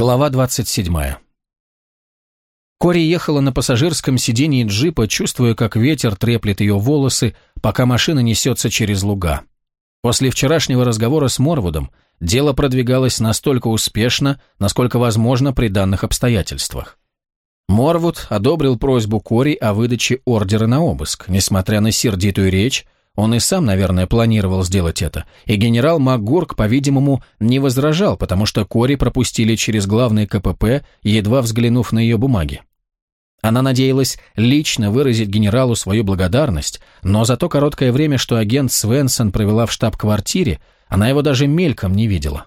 Глава 27. Кори ехала на пассажирском сидении джипа, чувствуя, как ветер треплет ее волосы, пока машина несется через луга. После вчерашнего разговора с Морвудом дело продвигалось настолько успешно, насколько возможно при данных обстоятельствах. Морвуд одобрил просьбу Кори о выдаче ордера на обыск, несмотря на сердитую речь, он и сам, наверное, планировал сделать это, и генерал МакГурк, по-видимому, не возражал, потому что Кори пропустили через главный КПП, едва взглянув на ее бумаги. Она надеялась лично выразить генералу свою благодарность, но за то короткое время, что агент Свенсон провела в штаб-квартире, она его даже мельком не видела.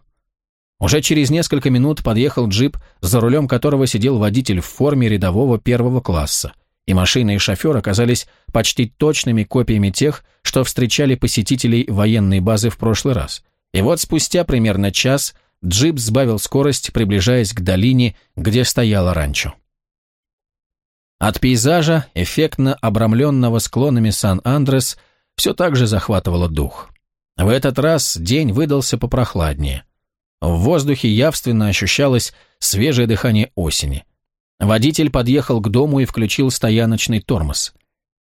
Уже через несколько минут подъехал джип, за рулем которого сидел водитель в форме рядового первого класса и машина и шофер оказались почти точными копиями тех, что встречали посетителей военной базы в прошлый раз. И вот спустя примерно час джип сбавил скорость, приближаясь к долине, где стояло ранчо. От пейзажа, эффектно обрамленного склонами Сан-Андрес, все так же захватывало дух. В этот раз день выдался попрохладнее. В воздухе явственно ощущалось свежее дыхание осени – Водитель подъехал к дому и включил стояночный тормоз.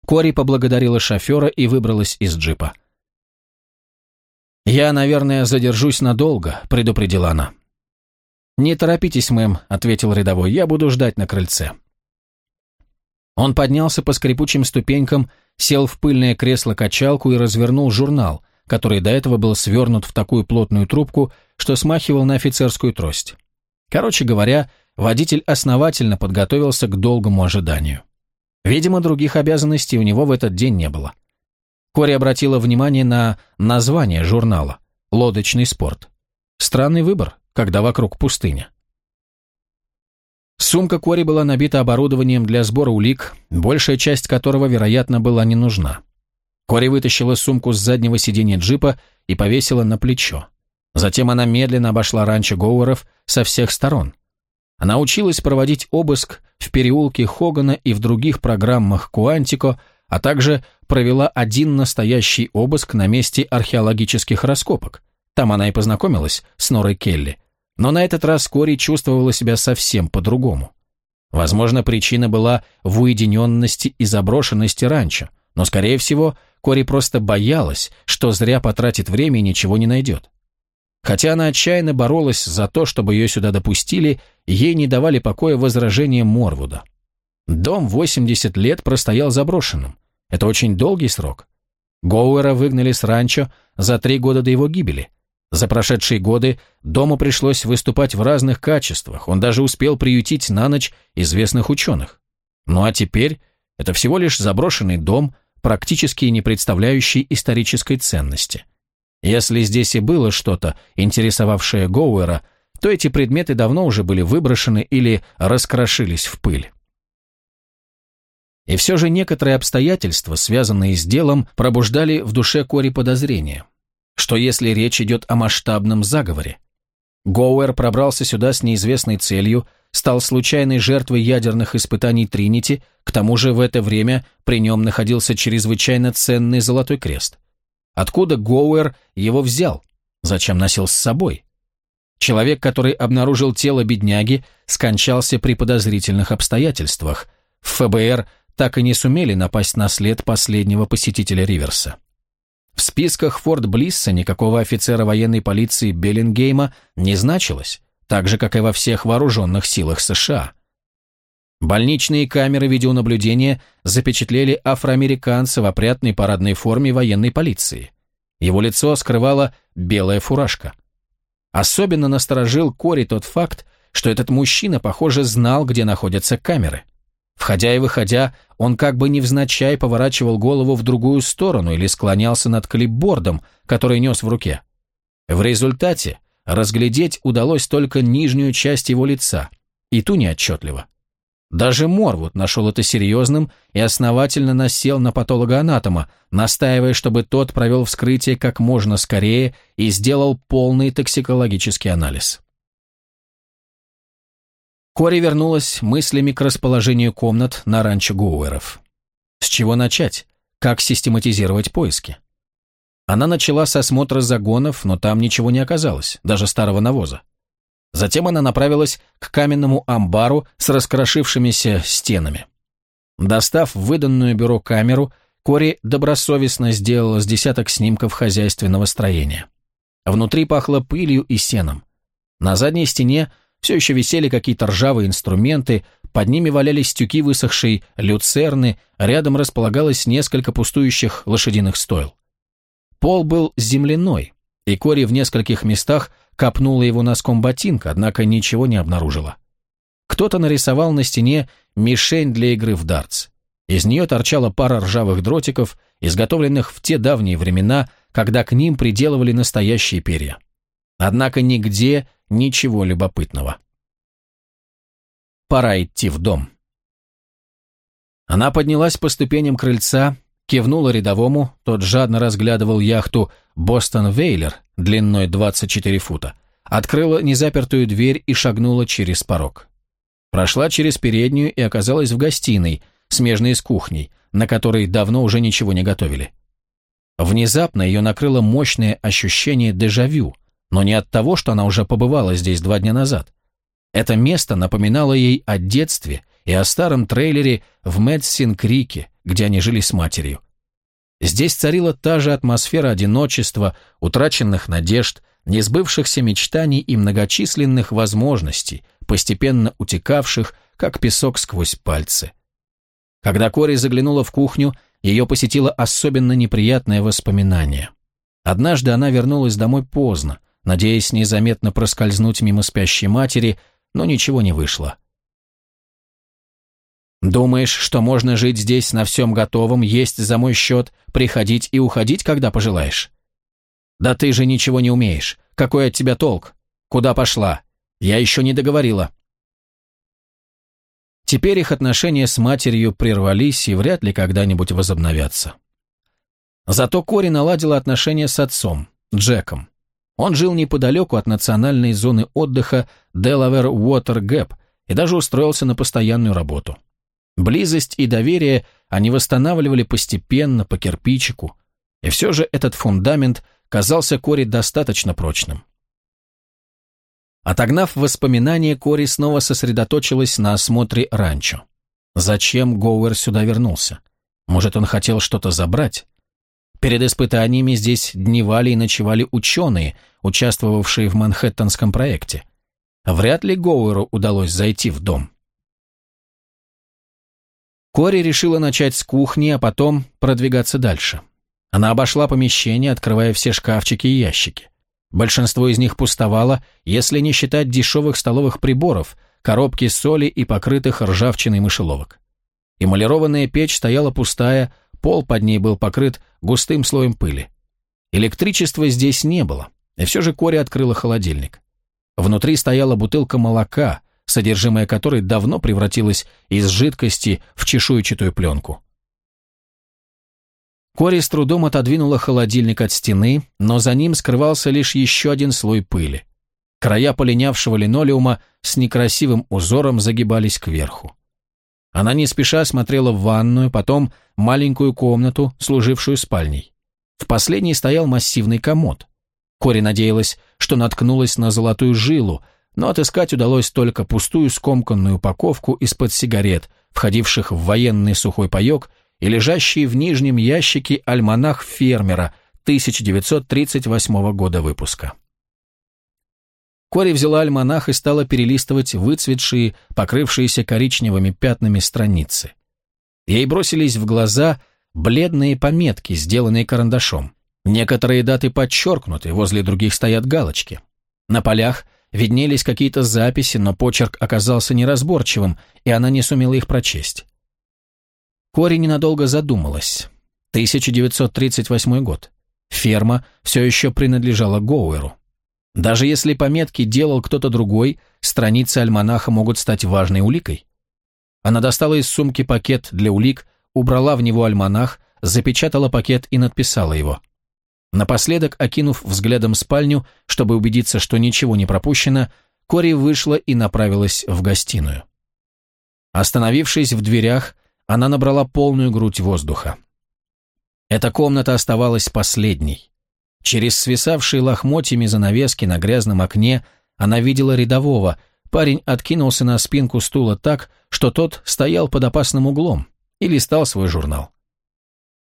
Кори поблагодарила шофера и выбралась из джипа. «Я, наверное, задержусь надолго», — предупредила она. «Не торопитесь, мэм», — ответил рядовой, — «я буду ждать на крыльце». Он поднялся по скрипучим ступенькам, сел в пыльное кресло-качалку и развернул журнал, который до этого был свернут в такую плотную трубку, что смахивал на офицерскую трость. Короче говоря, водитель основательно подготовился к долгому ожиданию. Видимо, других обязанностей у него в этот день не было. Кори обратила внимание на название журнала «Лодочный спорт». Странный выбор, когда вокруг пустыня. Сумка Кори была набита оборудованием для сбора улик, большая часть которого, вероятно, была не нужна. Кори вытащила сумку с заднего сиденья джипа и повесила на плечо. Затем она медленно обошла ранчо Гоуэров со всех сторон. Она училась проводить обыск в переулке Хогана и в других программах Куантико, а также провела один настоящий обыск на месте археологических раскопок. Там она и познакомилась с Норой Келли. Но на этот раз Кори чувствовала себя совсем по-другому. Возможно, причина была в уединенности и заброшенности ранчо, но, скорее всего, Кори просто боялась, что зря потратит время и ничего не найдет. Хотя она отчаянно боролась за то, чтобы ее сюда допустили, ей не давали покоя возражения Морвуда. Дом 80 лет простоял заброшенным. Это очень долгий срок. Гоуэра выгнали с ранчо за три года до его гибели. За прошедшие годы дому пришлось выступать в разных качествах, он даже успел приютить на ночь известных ученых. Ну а теперь это всего лишь заброшенный дом, практически не представляющий исторической ценности. Если здесь и было что-то, интересовавшее Гоуэра, то эти предметы давно уже были выброшены или раскрошились в пыль. И все же некоторые обстоятельства, связанные с делом, пробуждали в душе Кори подозрения. Что если речь идет о масштабном заговоре? Гоуэр пробрался сюда с неизвестной целью, стал случайной жертвой ядерных испытаний Тринити, к тому же в это время при нем находился чрезвычайно ценный Золотой Крест – Откуда Гоуэр его взял? Зачем носил с собой? Человек, который обнаружил тело бедняги, скончался при подозрительных обстоятельствах. В ФБР так и не сумели напасть на след последнего посетителя Риверса. В списках Форт Блисса никакого офицера военной полиции Беллингейма не значилось, так же, как и во всех вооруженных силах США. Больничные камеры видеонаблюдения запечатлели афроамериканца в опрятной парадной форме военной полиции. Его лицо скрывала белая фуражка. Особенно насторожил Кори тот факт, что этот мужчина, похоже, знал, где находятся камеры. Входя и выходя, он как бы невзначай поворачивал голову в другую сторону или склонялся над клипбордом, который нес в руке. В результате разглядеть удалось только нижнюю часть его лица, и ту неотчетливо. Даже Морвуд нашел это серьезным и основательно насел на патологоанатома, настаивая, чтобы тот провел вскрытие как можно скорее и сделал полный токсикологический анализ. Кори вернулась мыслями к расположению комнат на ранчо Гуэров. С чего начать? Как систематизировать поиски? Она начала с осмотра загонов, но там ничего не оказалось, даже старого навоза. Затем она направилась к каменному амбару с раскрошившимися стенами. Достав выданную бюро камеру, Кори добросовестно сделала с десяток снимков хозяйственного строения. Внутри пахло пылью и сеном. На задней стене все еще висели какие-то ржавые инструменты, под ними валялись тюки высохшей люцерны, рядом располагалось несколько пустующих лошадиных стойл. Пол был земляной, и Кори в нескольких местах копнула его носком ботинка, однако ничего не обнаружила. Кто-то нарисовал на стене мишень для игры в дартс. Из нее торчала пара ржавых дротиков, изготовленных в те давние времена, когда к ним приделывали настоящие перья. Однако нигде ничего любопытного. Пора идти в дом. Она поднялась по ступеням крыльца, кивнула рядовому, тот жадно разглядывал яхту «Бостон Вейлер» длиной 24 фута, открыла незапертую дверь и шагнула через порог. Прошла через переднюю и оказалась в гостиной, смежной с кухней, на которой давно уже ничего не готовили. Внезапно ее накрыло мощное ощущение дежавю, но не от того, что она уже побывала здесь два дня назад. Это место напоминало ей о детстве и о старом трейлере в Мэдсин-Крике, где они жили с матерью. Здесь царила та же атмосфера одиночества, утраченных надежд, несбывшихся мечтаний и многочисленных возможностей, постепенно утекавших, как песок сквозь пальцы. Когда Кори заглянула в кухню, ее посетило особенно неприятное воспоминание. Однажды она вернулась домой поздно, надеясь незаметно проскользнуть мимо спящей матери, но ничего не вышло. «Думаешь, что можно жить здесь на всем готовом, есть за мой счет, приходить и уходить, когда пожелаешь? Да ты же ничего не умеешь. Какой от тебя толк? Куда пошла? Я еще не договорила». Теперь их отношения с матерью прервались и вряд ли когда-нибудь возобновятся. Зато Кори наладила отношения с отцом, Джеком. Он жил неподалеку от национальной зоны отдыха Delaware Water Gap и даже устроился на постоянную работу. Близость и доверие они восстанавливали постепенно, по кирпичику, и все же этот фундамент казался Кори достаточно прочным. Отогнав воспоминания, Кори снова сосредоточилась на осмотре ранчо. Зачем Гоуэр сюда вернулся? Может, он хотел что-то забрать? Перед испытаниями здесь дневали и ночевали ученые, участвовавшие в Манхэттенском проекте. Вряд ли Гоуэру удалось зайти в дом. Кори решила начать с кухни, а потом продвигаться дальше. Она обошла помещение, открывая все шкафчики и ящики. Большинство из них пустовало, если не считать дешевых столовых приборов, коробки соли и покрытых ржавчиной мышеловок. Эмалированная печь стояла пустая, Пол под ней был покрыт густым слоем пыли. Электричества здесь не было, и все же Кори открыла холодильник. Внутри стояла бутылка молока, содержимое которой давно превратилось из жидкости в чешуйчатую пленку. Кори с трудом отодвинула холодильник от стены, но за ним скрывался лишь еще один слой пыли. Края полинявшего линолеума с некрасивым узором загибались кверху. Она не спеша смотрела в ванную, потом маленькую комнату, служившую спальней. В последней стоял массивный комод. Кори надеялась, что наткнулась на золотую жилу, но отыскать удалось только пустую скомканную упаковку из-под сигарет, входивших в военный сухой паек, и лежащий в нижнем ящике альманах фермера 1938 года выпуска. Кори взяла альманах и стала перелистывать выцветшие, покрывшиеся коричневыми пятнами страницы. Ей бросились в глаза бледные пометки, сделанные карандашом. Некоторые даты подчеркнуты, возле других стоят галочки. На полях виднелись какие-то записи, но почерк оказался неразборчивым, и она не сумела их прочесть. Кори ненадолго задумалась. 1938 год. Ферма все еще принадлежала Гоуэру. Даже если пометки делал кто-то другой, страницы альманаха могут стать важной уликой. Она достала из сумки пакет для улик, убрала в него альманах, запечатала пакет и надписала его. Напоследок, окинув взглядом спальню, чтобы убедиться, что ничего не пропущено, Кори вышла и направилась в гостиную. Остановившись в дверях, она набрала полную грудь воздуха. Эта комната оставалась последней. Через свисавшие лохмотьями занавески на грязном окне она видела рядового. Парень откинулся на спинку стула так, что тот стоял под опасным углом и листал свой журнал.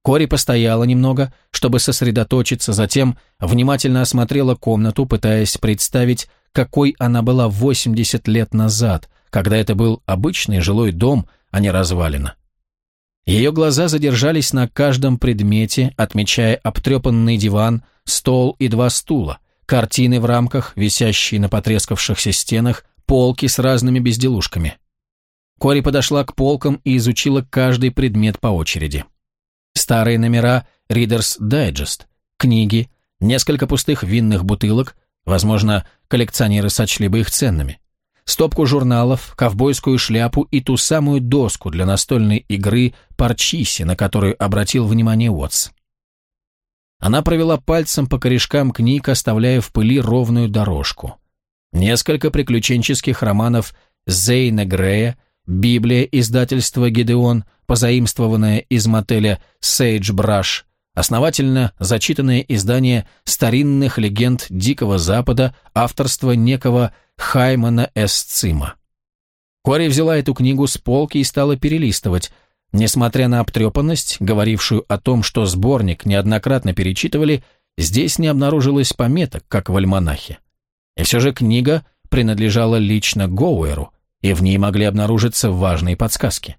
Кори постояла немного, чтобы сосредоточиться, затем внимательно осмотрела комнату, пытаясь представить, какой она была 80 лет назад, когда это был обычный жилой дом, а не развалина. Ее глаза задержались на каждом предмете, отмечая обтрепанный диван, стол и два стула, картины в рамках, висящие на потрескавшихся стенах, полки с разными безделушками. Кори подошла к полкам и изучила каждый предмет по очереди. Старые номера Reader's Digest, книги, несколько пустых винных бутылок, возможно, коллекционеры сочли бы их ценными, стопку журналов, ковбойскую шляпу и ту самую доску для настольной игры Парчиси, на которую обратил внимание Уотс. Она провела пальцем по корешкам книг, оставляя в пыли ровную дорожку. Несколько приключенческих романов Зейна Грея, Библия издательства «Гидеон», позаимствованная из мотеля «Сейдж Браш», основательно зачитанное издание старинных легенд Дикого Запада авторства некого Хаймана С. Цима. Кори взяла эту книгу с полки и стала перелистывать. Несмотря на обтрепанность, говорившую о том, что сборник неоднократно перечитывали, здесь не обнаружилось пометок, как в альманахе. И все же книга принадлежала лично Гоуэру, и в ней могли обнаружиться важные подсказки.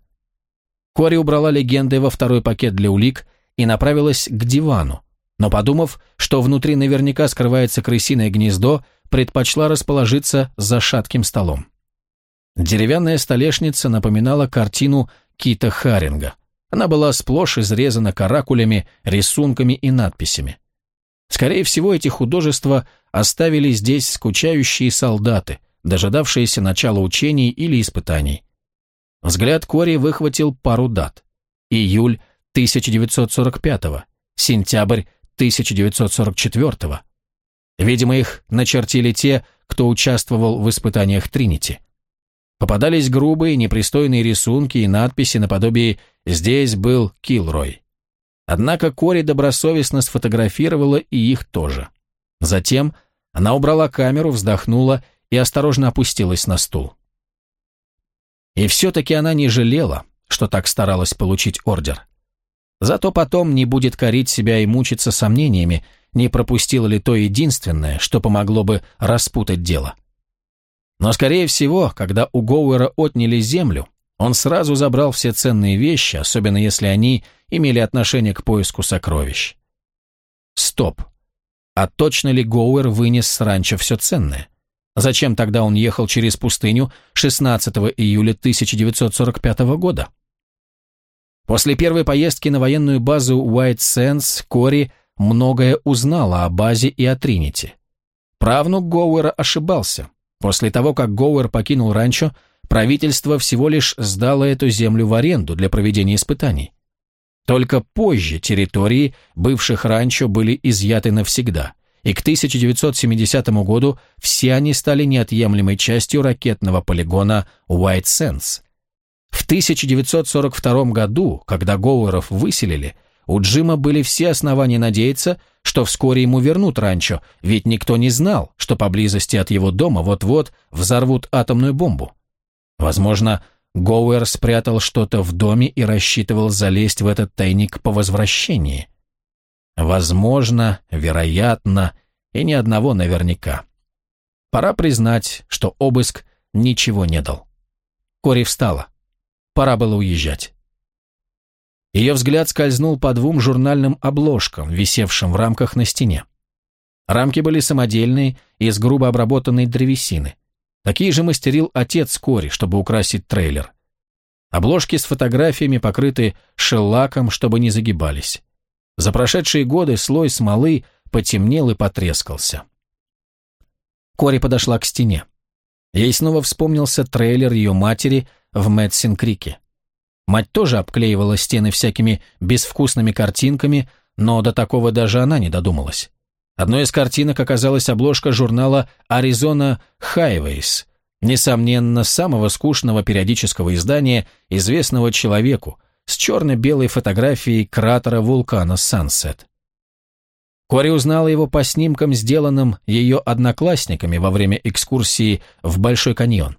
Кори убрала легенды во второй пакет для улик и направилась к дивану, но подумав, что внутри наверняка скрывается крысиное гнездо, предпочла расположиться за шатким столом. Деревянная столешница напоминала картину Кита Харинга. Она была сплошь изрезана каракулями, рисунками и надписями. Скорее всего, эти художества оставили здесь скучающие солдаты, дожидавшиеся начала учений или испытаний. Взгляд Кори выхватил пару дат. Июль 1945, сентябрь 1944. Видимо, их начертили те, кто участвовал в испытаниях Тринити. Попадались грубые, непристойные рисунки и надписи наподобие «Здесь был Килрой». Однако Кори добросовестно сфотографировала и их тоже. Затем она убрала камеру, вздохнула и осторожно опустилась на стул. И все-таки она не жалела, что так старалась получить ордер. Зато потом не будет корить себя и мучиться сомнениями, не пропустила ли то единственное, что помогло бы распутать дело. Но, скорее всего, когда у Гоуэра отняли землю, он сразу забрал все ценные вещи, особенно если они имели отношение к поиску сокровищ. Стоп. А точно ли Гоуэр вынес с ранчо все ценное? Зачем тогда он ехал через пустыню 16 июля 1945 года? После первой поездки на военную базу Уайт Сэнс Кори многое узнала о базе и о Тринити. Правнук Гоуэра ошибался. После того, как Гоуэр покинул ранчо, правительство всего лишь сдало эту землю в аренду для проведения испытаний. Только позже территории бывших ранчо были изъяты навсегда – и к 1970 году все они стали неотъемлемой частью ракетного полигона White Sands. В 1942 году, когда Гоуэров выселили, у Джима были все основания надеяться, что вскоре ему вернут ранчо, ведь никто не знал, что поблизости от его дома вот-вот взорвут атомную бомбу. Возможно, Гоуэр спрятал что-то в доме и рассчитывал залезть в этот тайник по возвращении. Возможно, вероятно, и ни одного наверняка. Пора признать, что обыск ничего не дал. Кори встала. Пора было уезжать. Ее взгляд скользнул по двум журнальным обложкам, висевшим в рамках на стене. Рамки были самодельные, из грубо обработанной древесины. Такие же мастерил отец Кори, чтобы украсить трейлер. Обложки с фотографиями покрыты шеллаком, чтобы не загибались. За прошедшие годы слой смолы потемнел и потрескался. Кори подошла к стене. Ей снова вспомнился трейлер ее матери в Мэтсин-Крике. Мать тоже обклеивала стены всякими безвкусными картинками, но до такого даже она не додумалась. Одной из картинок оказалась обложка журнала «Аризона Highways», несомненно, самого скучного периодического издания, известного человеку, с черно-белой фотографией кратера вулкана Сансет. Кори узнала его по снимкам, сделанным ее одноклассниками во время экскурсии в Большой каньон.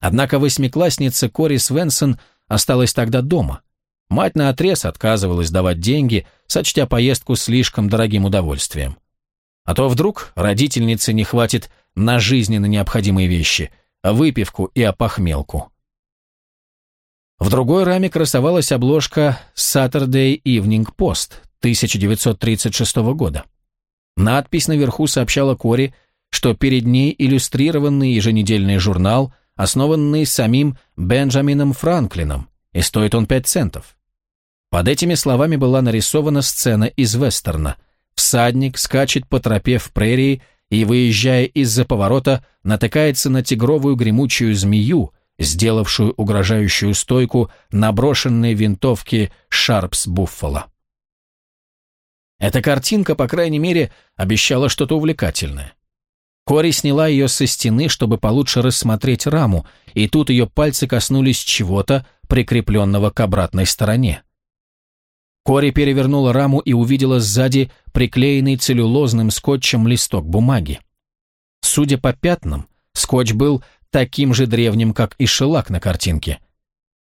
Однако восьмиклассница Кори Свенсон осталась тогда дома. Мать наотрез отказывалась давать деньги, сочтя поездку слишком дорогим удовольствием. А то вдруг родительнице не хватит на жизненно необходимые вещи, выпивку и опохмелку. В другой раме красовалась обложка Saturday Evening Post 1936 года. Надпись наверху сообщала Кори, что перед ней иллюстрированный еженедельный журнал, основанный самим Бенджамином Франклином, и стоит он 5 центов. Под этими словами была нарисована сцена из вестерна. Всадник скачет по тропе в прерии и, выезжая из-за поворота, натыкается на тигровую гремучую змею, сделавшую угрожающую стойку на брошенной винтовке Шарпс Буффало. Эта картинка, по крайней мере, обещала что-то увлекательное. Кори сняла ее со стены, чтобы получше рассмотреть раму, и тут ее пальцы коснулись чего-то, прикрепленного к обратной стороне. Кори перевернула раму и увидела сзади приклеенный целлюлозным скотчем листок бумаги. Судя по пятнам, скотч был таким же древним, как и шелак на картинке.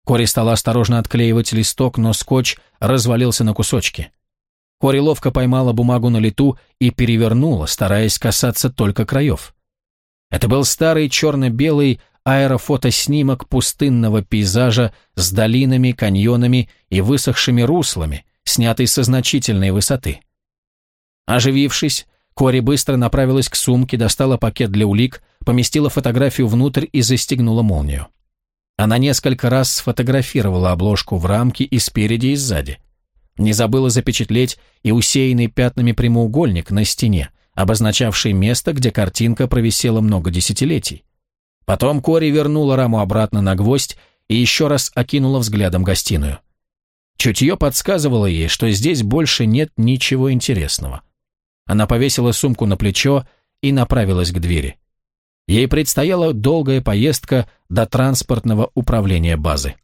Кори стала осторожно отклеивать листок, но скотч развалился на кусочки. Кори ловко поймала бумагу на лету и перевернула, стараясь касаться только краев. Это был старый черно-белый аэрофотоснимок пустынного пейзажа с долинами, каньонами и высохшими руслами, снятый со значительной высоты. Оживившись, Кори быстро направилась к сумке, достала пакет для улик, поместила фотографию внутрь и застегнула молнию. Она несколько раз сфотографировала обложку в рамке и спереди, и сзади. Не забыла запечатлеть и усеянный пятнами прямоугольник на стене, обозначавший место, где картинка провисела много десятилетий. Потом Кори вернула раму обратно на гвоздь и еще раз окинула взглядом гостиную. Чутье подсказывало ей, что здесь больше нет ничего интересного. Она повесила сумку на плечо и направилась к двери. Ей предстояла долгая поездка до транспортного управления базы.